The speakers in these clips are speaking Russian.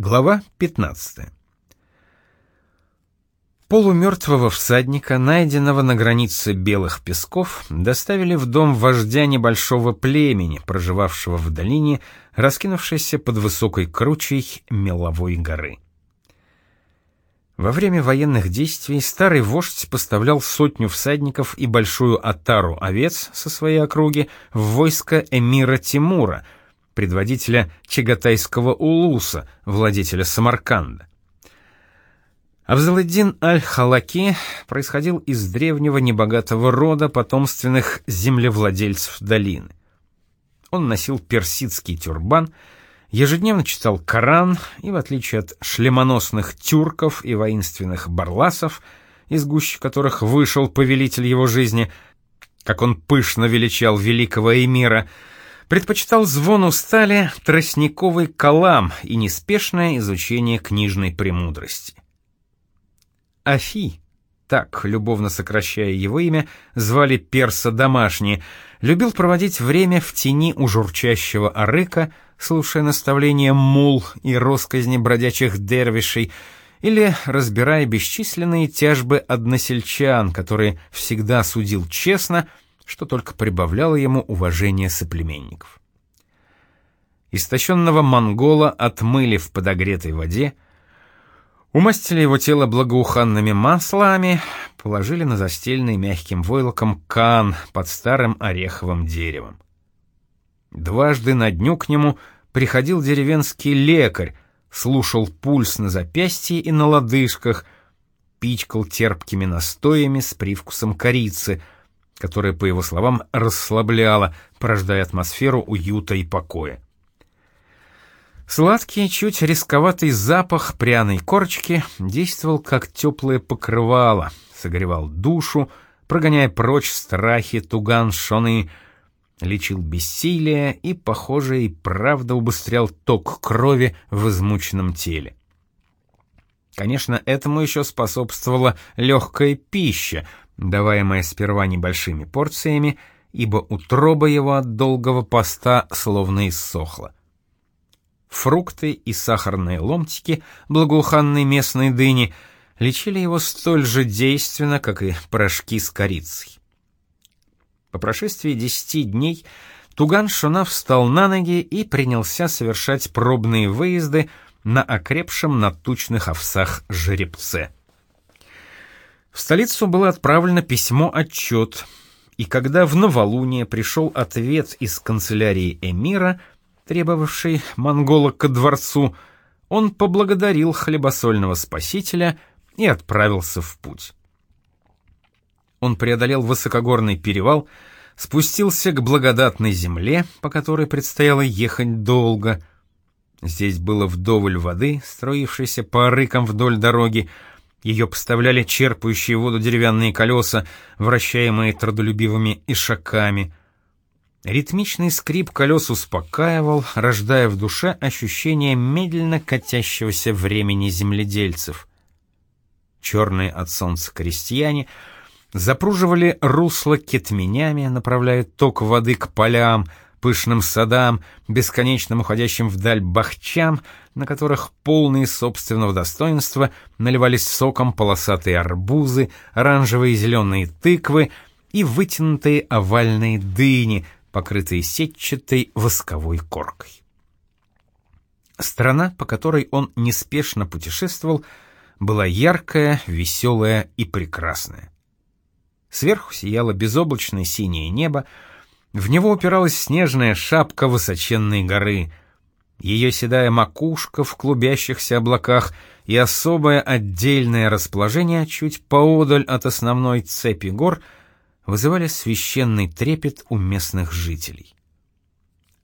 Глава 15. Полумертвого всадника, найденного на границе Белых Песков, доставили в дом вождя небольшого племени, проживавшего в долине, раскинувшейся под высокой кручей Меловой горы. Во время военных действий старый вождь поставлял сотню всадников и большую отару овец со своей округи в войско эмира Тимура — предводителя Чагатайского улуса, владетеля Самарканда. Авзаладдин аль-Халаки происходил из древнего небогатого рода потомственных землевладельцев долины. Он носил персидский тюрбан, ежедневно читал Коран и, в отличие от шлемоносных тюрков и воинственных барласов, из гущи которых вышел повелитель его жизни, как он пышно величал великого эмира, предпочитал звону стали тростниковый калам и неспешное изучение книжной премудрости. Афи, так, любовно сокращая его имя, звали перса домашний, любил проводить время в тени у журчащего арыка, слушая наставления мул и росказни бродячих дервишей, или разбирая бесчисленные тяжбы односельчан, которые всегда судил честно — что только прибавляло ему уважение соплеменников. Истощенного монгола отмыли в подогретой воде, умастили его тело благоуханными маслами, положили на застеленный мягким войлоком кан под старым ореховым деревом. Дважды на дню к нему приходил деревенский лекарь, слушал пульс на запястье и на лодыжках, пичкал терпкими настоями с привкусом корицы — которое, по его словам, расслабляло, порождая атмосферу уюта и покоя. Сладкий, чуть рисковатый запах пряной корочки действовал как теплое покрывало, согревал душу, прогоняя прочь страхи, туган, шоны, лечил бессилие и, похоже, и правда убыстрял ток крови в измученном теле. Конечно, этому еще способствовала легкая пища, даваемое сперва небольшими порциями, ибо утроба его от долгого поста словно иссохла. Фрукты и сахарные ломтики благоуханной местной дыни лечили его столь же действенно, как и порошки с корицей. По прошествии десяти дней Туган Шуна встал на ноги и принялся совершать пробные выезды на окрепшем на тучных овсах жеребце. В столицу было отправлено письмо-отчет, и когда в новолуние пришел ответ из канцелярии эмира, требовавший монгола ко дворцу, он поблагодарил хлебосольного спасителя и отправился в путь. Он преодолел высокогорный перевал, спустился к благодатной земле, по которой предстояло ехать долго. Здесь было вдоволь воды, строившейся по рыкам вдоль дороги, ее поставляли черпающие воду деревянные колеса, вращаемые трудолюбивыми ишаками. Ритмичный скрип колес успокаивал, рождая в душе ощущение медленно катящегося времени земледельцев. Черные от солнца крестьяне запруживали русло кетменями, направляя ток воды к полям — пышным садам, бесконечным уходящим вдаль бахчам, на которых полные собственного достоинства наливались соком полосатые арбузы, оранжевые и зеленые тыквы и вытянутые овальные дыни, покрытые сетчатой восковой коркой. Страна, по которой он неспешно путешествовал, была яркая, веселая и прекрасная. Сверху сияло безоблачное синее небо, в него упиралась снежная шапка высоченной горы. Ее седая макушка в клубящихся облаках и особое отдельное расположение чуть поодаль от основной цепи гор вызывали священный трепет у местных жителей.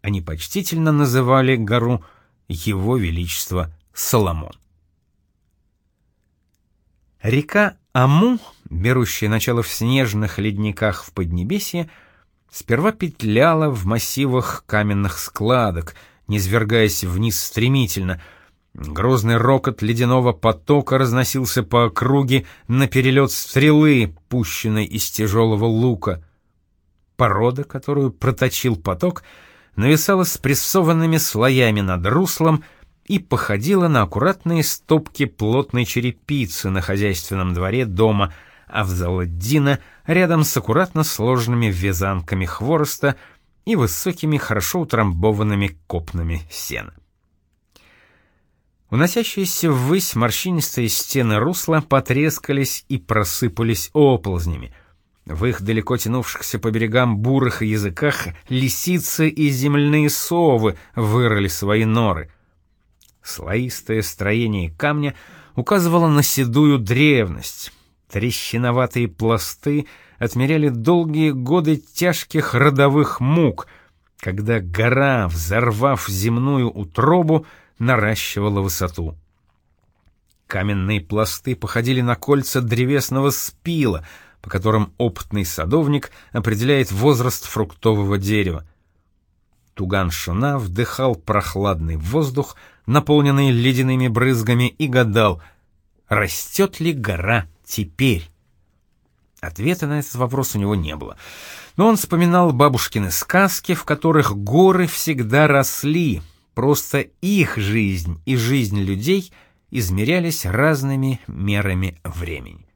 Они почтительно называли гору Его Величество Соломон. Река Аму, берущая начало в снежных ледниках в Поднебесье, сперва петляла в массивах каменных складок, низвергаясь вниз стремительно. Грозный рокот ледяного потока разносился по округе на перелет стрелы, пущенной из тяжелого лука. Порода, которую проточил поток, нависала спрессованными слоями над руслом, и походила на аккуратные стопки плотной черепицы на хозяйственном дворе дома, а в Заладдина рядом с аккуратно сложенными вязанками хвороста и высокими, хорошо утрамбованными копнами сена. Уносящиеся ввысь морщинистые стены русла потрескались и просыпались оползнями. В их далеко тянувшихся по берегам бурых языках лисицы и земляные совы вырыли свои норы. Слоистое строение камня указывало на седую древность. Трещиноватые пласты отмеряли долгие годы тяжких родовых мук, когда гора, взорвав земную утробу, наращивала высоту. Каменные пласты походили на кольца древесного спила, по которым опытный садовник определяет возраст фруктового дерева. Туган Шуна вдыхал прохладный воздух, наполненный ледяными брызгами, и гадал, растет ли гора теперь. Ответа на этот вопрос у него не было. Но он вспоминал бабушкины сказки, в которых горы всегда росли, Просто их жизнь и жизнь людей измерялись разными мерами времени.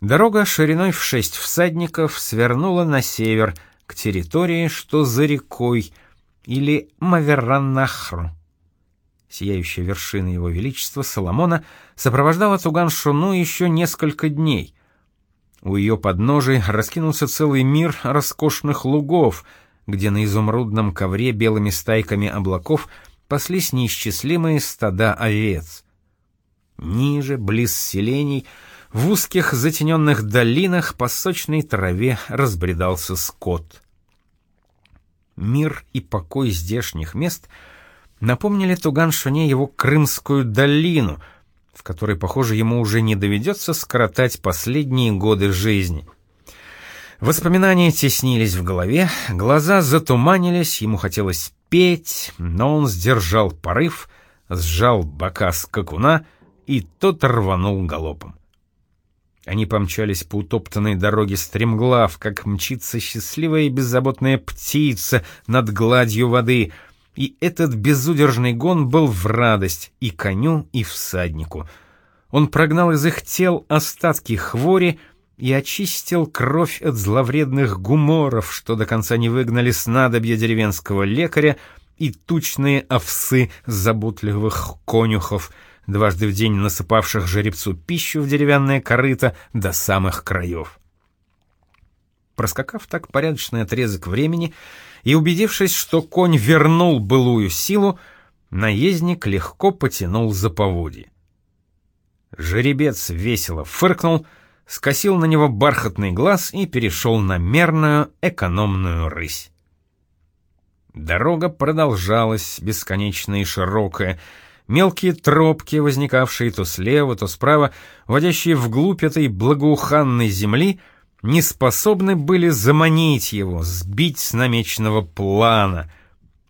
Дорога шириной в шесть всадников свернула на север, к территории, что за рекой, или Мавераннахру. Сияющая вершина его величества Соломона сопровождала Туган-Шуну еще несколько дней. У ее подножий раскинулся целый мир роскошных лугов — где на изумрудном ковре белыми стайками облаков паслись неисчислимые стада овец. Ниже, близ селений, в узких затененных долинах по сочной траве разбредался скот. Мир и покой здешних мест напомнили Туган-Шуне его Крымскую долину, в которой, похоже, ему уже не доведется скоротать последние годы жизни — Воспоминания теснились в голове, глаза затуманились, ему хотелось петь, но он сдержал порыв, сжал бока скакуна, и тот рванул галопом. Они помчались по утоптанной дороге стремглав, как мчится счастливая и беззаботная птица над гладью воды, и этот безудержный гон был в радость и коню, и всаднику. Он прогнал из их тел остатки хвори, и очистил кровь от зловредных гуморов, что до конца не выгнали снадобья деревенского лекаря и тучные овсы заботливых конюхов, дважды в день насыпавших жеребцу пищу в деревянное корыто до самых краев. Проскакав так порядочный отрезок времени и убедившись, что конь вернул былую силу, наездник легко потянул за поводье. Жеребец весело фыркнул — скосил на него бархатный глаз и перешел на мерную, экономную рысь. Дорога продолжалась, бесконечная и широкая, мелкие тропки, возникавшие то слева, то справа, водящие вглубь этой благоуханной земли, не способны были заманить его, сбить с намеченного плана.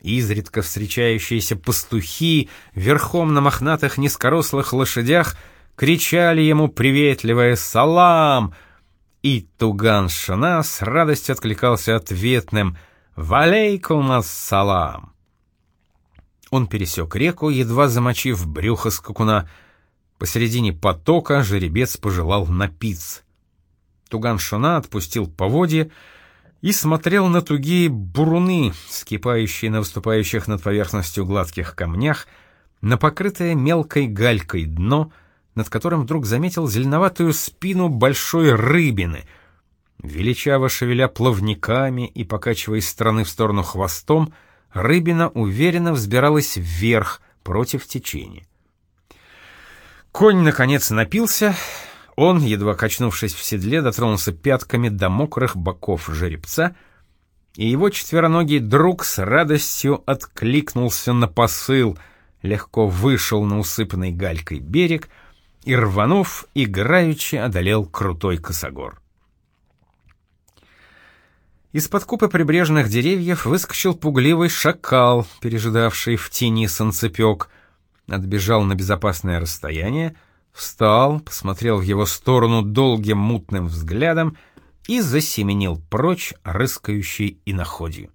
Изредка встречающиеся пастухи верхом на мохнатых низкорослых лошадях — кричали ему приветливое «Салам!» И Туган-Шана с радостью откликался ответным «Валейкум ассалам!». Он пересек реку, едва замочив брюхо скакуна. Посередине потока жеребец пожелал напиться. Туган-Шана отпустил поводье и смотрел на тугие буруны, скипающие на выступающих над поверхностью гладких камнях, на покрытое мелкой галькой дно — над которым вдруг заметил зеленоватую спину большой рыбины. Величаво шевеля плавниками и покачивая из стороны в сторону хвостом, рыбина уверенно взбиралась вверх против течения. Конь, наконец, напился. Он, едва качнувшись в седле, дотронулся пятками до мокрых боков жеребца, и его четвероногий друг с радостью откликнулся на посыл, легко вышел на усыпанный галькой берег — и, рванув, играючи одолел крутой косогор. Из-под купы прибрежных деревьев выскочил пугливый шакал, пережидавший в тени санцепек, отбежал на безопасное расстояние, встал, посмотрел в его сторону долгим мутным взглядом и засеменил прочь, рыскающий иноходью.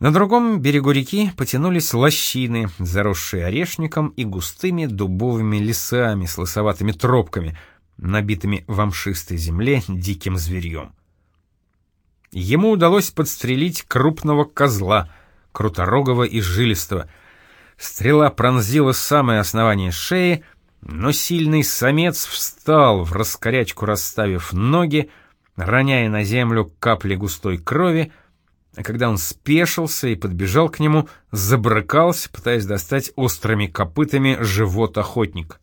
На другом берегу реки потянулись лощины, заросшие орешником и густыми дубовыми лесами с лысоватыми тропками, набитыми в амшистой земле диким зверьем. Ему удалось подстрелить крупного козла, круторогого и жилистого. Стрела пронзила самое основание шеи, но сильный самец встал в раскорячку, расставив ноги, роняя на землю капли густой крови, а когда он спешился и подбежал к нему, забрыкался, пытаясь достать острыми копытами живот охотник.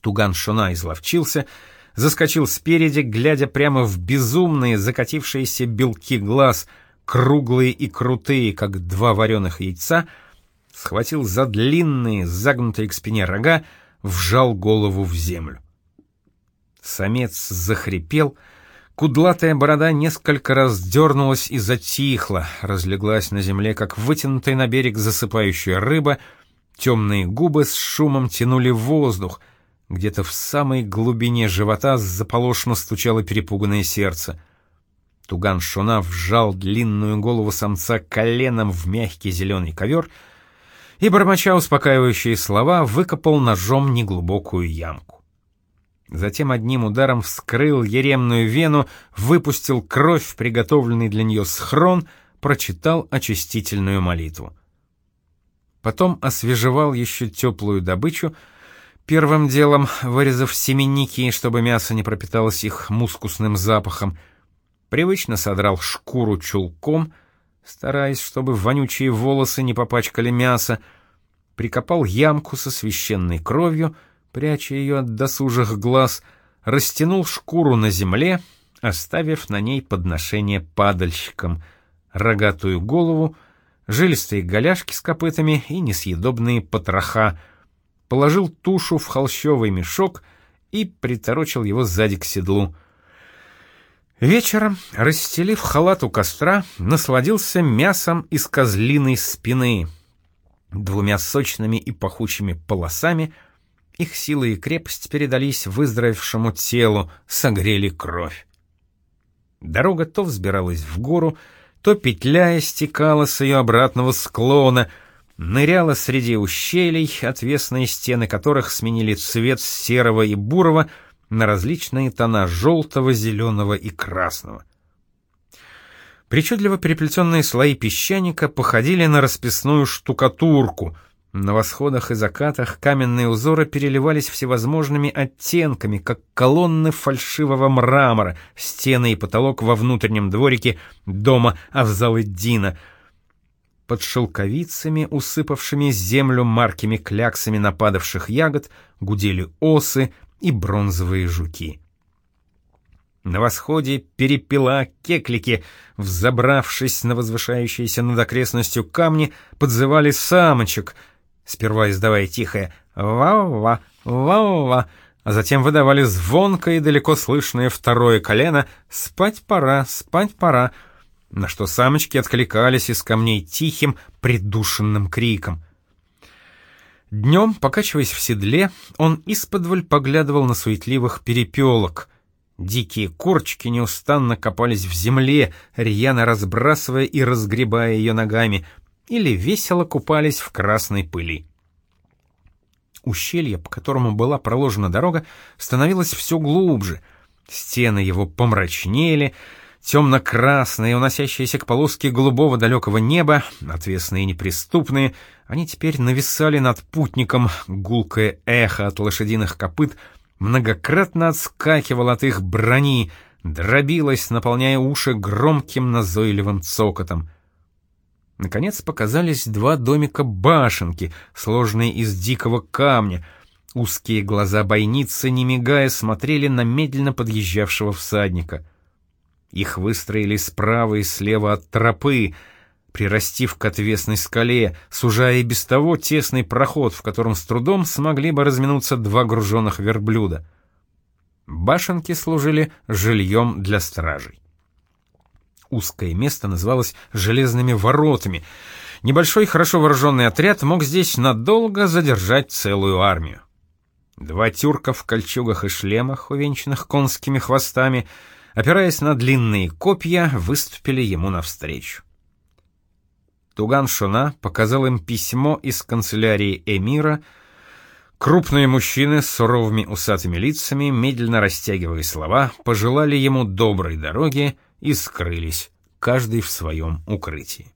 Туган Шуна изловчился, заскочил спереди, глядя прямо в безумные закатившиеся белки глаз, круглые и крутые, как два вареных яйца, схватил за длинные, загнутые к спине рога, вжал голову в землю. Самец захрипел — Кудлатая борода несколько раз дернулась и затихла, разлеглась на земле, как вытянутая на берег засыпающая рыба, темные губы с шумом тянули воздух, где-то в самой глубине живота заполошно стучало перепуганное сердце. Туган Шуна вжал длинную голову самца коленом в мягкий зеленый ковер и, бормоча успокаивающие слова, выкопал ножом неглубокую ямку. Затем одним ударом вскрыл еремную вену, выпустил кровь в приготовленный для нее схрон, прочитал очистительную молитву. Потом освежевал еще теплую добычу, первым делом вырезав семенники, чтобы мясо не пропиталось их мускусным запахом, привычно содрал шкуру чулком, стараясь, чтобы вонючие волосы не попачкали мясо, прикопал ямку со священной кровью — пряча ее от досужих глаз, растянул шкуру на земле, оставив на ней подношение падальщикам, рогатую голову, жилистые голяшки с копытами и несъедобные потроха, положил тушу в холщовый мешок и приторочил его сзади к седлу. Вечером, расстелив халат у костра, насладился мясом из козлиной спины, двумя сочными и пахучими полосами — их сила и крепость передались выздоровевшему телу, согрели кровь. Дорога то взбиралась в гору, то, петляя, стекала с ее обратного склона, ныряла среди ущелий, отвесные стены которых сменили цвет серого и бурого на различные тона желтого, зеленого и красного. Причудливо переплетенные слои песчаника походили на расписную штукатурку — на восходах и закатах каменные узоры переливались всевозможными оттенками, как колонны фальшивого мрамора, стены и потолок во внутреннем дворике дома Авзалыддина. Под шелковицами, усыпавшими землю маркими кляксами нападавших ягод, гудели осы и бронзовые жуки. На восходе перепела кеклики, взобравшись на возвышающиеся над окрестностью камни, подзывали самочек — сперва издавая тихое «ва-ва, ва-ва», а затем выдавали звонкое и далеко слышное второе колено «спать пора, спать пора», на что самочки откликались из камней тихим, придушенным криком. Днем, покачиваясь в седле, он исподволь поглядывал на суетливых перепелок. Дикие корчки неустанно копались в земле, рьяно разбрасывая и разгребая ее ногами — или весело купались в красной пыли. Ущелье, по которому была проложена дорога, становилось все глубже. Стены его помрачнели, темно-красные, уносящиеся к полоске голубого далекого неба, отвесные и неприступные, они теперь нависали над путником, гулкое эхо от лошадиных копыт многократно отскакивало от их брони, дробилось, наполняя уши громким назойливым цокотом. Наконец показались два домика-башенки, сложные из дикого камня. Узкие глаза бойницы, не мигая, смотрели на медленно подъезжавшего всадника. Их выстроили справа и слева от тропы, прирастив к отвесной скале, сужая и без того тесный проход, в котором с трудом смогли бы разминуться два груженных верблюда. Башенки служили жильем для стражей. Узкое место называлось «железными воротами». Небольшой, хорошо вооруженный отряд мог здесь надолго задержать целую армию. Два тюрка в кольчугах и шлемах, увенчанных конскими хвостами, опираясь на длинные копья, выступили ему навстречу. Туган-Шуна показал им письмо из канцелярии эмира. Крупные мужчины с суровыми усатыми лицами, медленно растягивая слова, пожелали ему доброй дороги и скрылись, каждый в своем укрытии.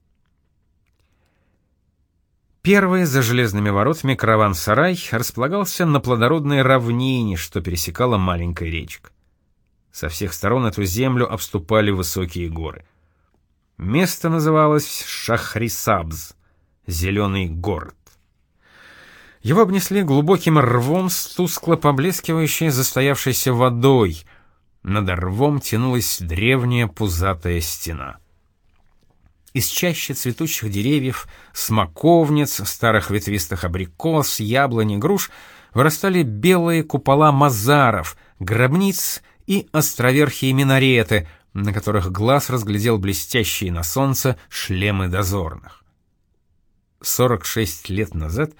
Первый за железными воротами караван-сарай располагался на плодородной равнине, что пересекала маленькая речка. Со всех сторон эту землю обступали высокие горы. Место называлось Шахрисабз, зеленый город. Его обнесли глубоким рвом с тускло поблескивающей застоявшейся водой. Над рвом тянулась древняя пузатая стена. Из чаще цветущих деревьев, смоковниц, старых ветвистых абрикос, яблони, груш вырастали белые купола мазаров, гробниц и островерхие минареты, на которых глаз разглядел блестящие на солнце шлемы дозорных. 46 лет назад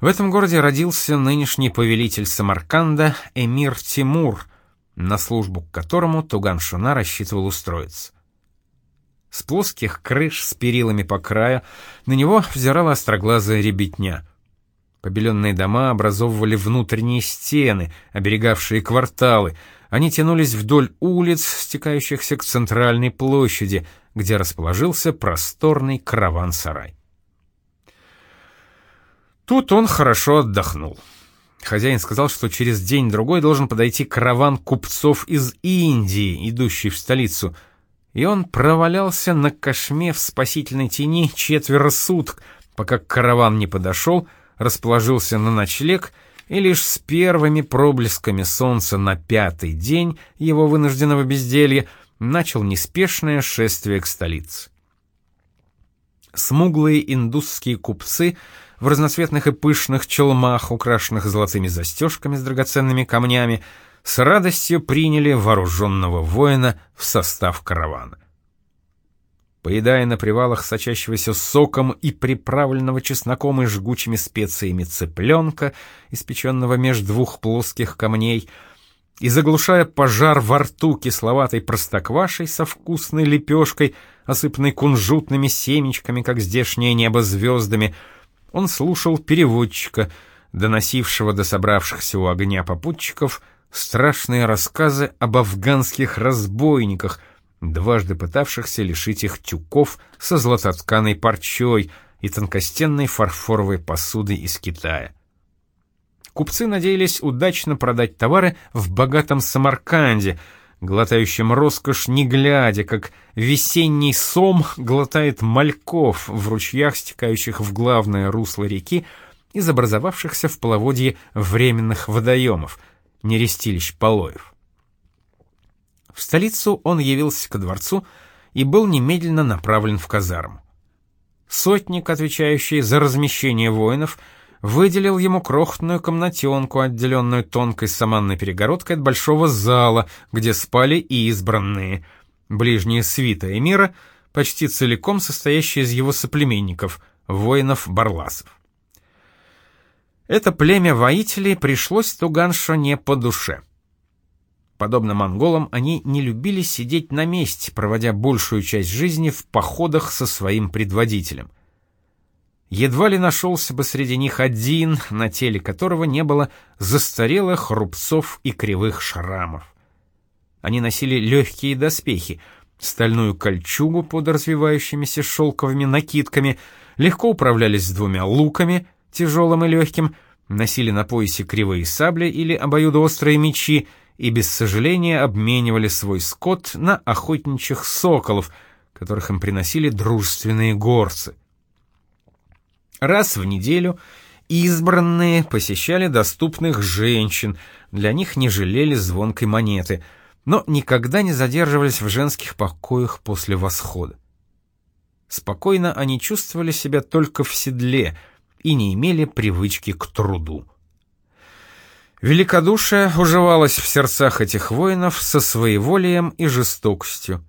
в этом городе родился нынешний повелитель Самарканда эмир Тимур, на службу к которому Туган-Шуна рассчитывал устроиться. С плоских крыш с перилами по краю на него взирала остроглазая ребятня. Побеленные дома образовывали внутренние стены, оберегавшие кварталы. Они тянулись вдоль улиц, стекающихся к центральной площади, где расположился просторный караван-сарай. Тут он хорошо отдохнул. Хозяин сказал, что через день-другой должен подойти караван купцов из Индии, идущий в столицу — и он провалялся на кошме в спасительной тени четверо суток, пока караван не подошел, расположился на ночлег, и лишь с первыми проблесками солнца на пятый день его вынужденного безделья начал неспешное шествие к столице. Смуглые индусские купцы в разноцветных и пышных челмах, украшенных золотыми застежками с драгоценными камнями, с радостью приняли вооруженного воина в состав каравана. Поедая на привалах сочащегося соком и приправленного чесноком и жгучими специями цыпленка, испеченного меж двух плоских камней, и заглушая пожар во рту кисловатой простоквашей со вкусной лепешкой, осыпанной кунжутными семечками, как здешнее небо звездами, он слушал переводчика, доносившего до собравшихся у огня попутчиков страшные рассказы об афганских разбойниках, дважды пытавшихся лишить их тюков со златотканой парчой и тонкостенной фарфоровой посудой из Китая. Купцы надеялись удачно продать товары в богатом Самарканде, глотающем роскошь не глядя, как весенний сом глотает мальков в ручьях, стекающих в главное русло реки, из образовавшихся в половодье временных водоемов — нерестилищ Полоев. В столицу он явился ко дворцу и был немедленно направлен в казарму. Сотник, отвечающий за размещение воинов, выделил ему крохотную комнатенку, отделенную тонкой саманной перегородкой от большого зала, где спали и избранные, ближние свита эмира, почти целиком состоящие из его соплеменников, воинов-барласов. Это племя воителей пришлось Туганшо не по душе. Подобно монголам, они не любили сидеть на месте, проводя большую часть жизни в походах со своим предводителем. Едва ли нашелся бы среди них один, на теле которого не было застарелых рубцов и кривых шрамов. Они носили легкие доспехи, стальную кольчугу под развивающимися шелковыми накидками, легко управлялись с двумя луками — тяжелым и легким, носили на поясе кривые сабли или обоюдоострые мечи и без сожаления обменивали свой скот на охотничьих соколов, которых им приносили дружественные горцы. Раз в неделю избранные посещали доступных женщин, для них не жалели звонкой монеты, но никогда не задерживались в женских покоях после восхода. Спокойно они чувствовали себя только в седле — и не имели привычки к труду. Великодушие уживалось в сердцах этих воинов со своеволием и жестокостью.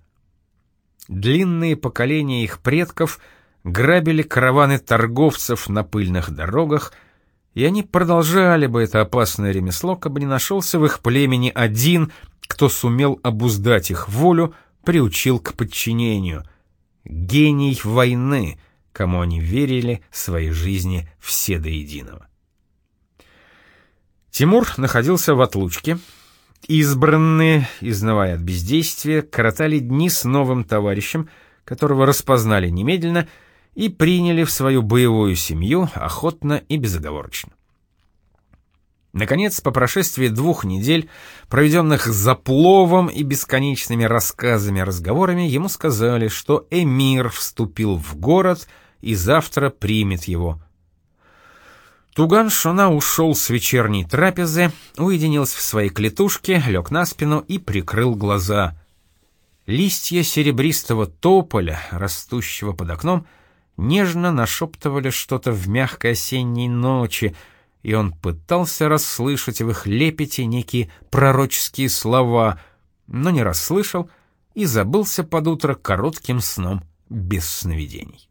Длинные поколения их предков грабили караваны торговцев на пыльных дорогах, и они продолжали бы это опасное ремесло, как бы не нашелся в их племени один, кто сумел обуздать их волю, приучил к подчинению. Гений войны — кому они верили своей жизни все до единого. Тимур находился в отлучке. Избранные, изнывая от бездействия, коротали дни с новым товарищем, которого распознали немедленно и приняли в свою боевую семью охотно и безоговорочно. Наконец, по прошествии двух недель, проведенных за пловом и бесконечными рассказами и разговорами, ему сказали, что эмир вступил в город и завтра примет его. Туган Шона ушел с вечерней трапезы, уединился в своей клетушке, лег на спину и прикрыл глаза. Листья серебристого тополя, растущего под окном, нежно нашептывали что-то в мягкой осенней ночи — и он пытался расслышать в их лепете некие пророческие слова, но не расслышал и забылся под утро коротким сном без сновидений.